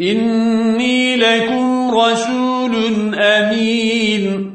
إني لكم رسول أمين.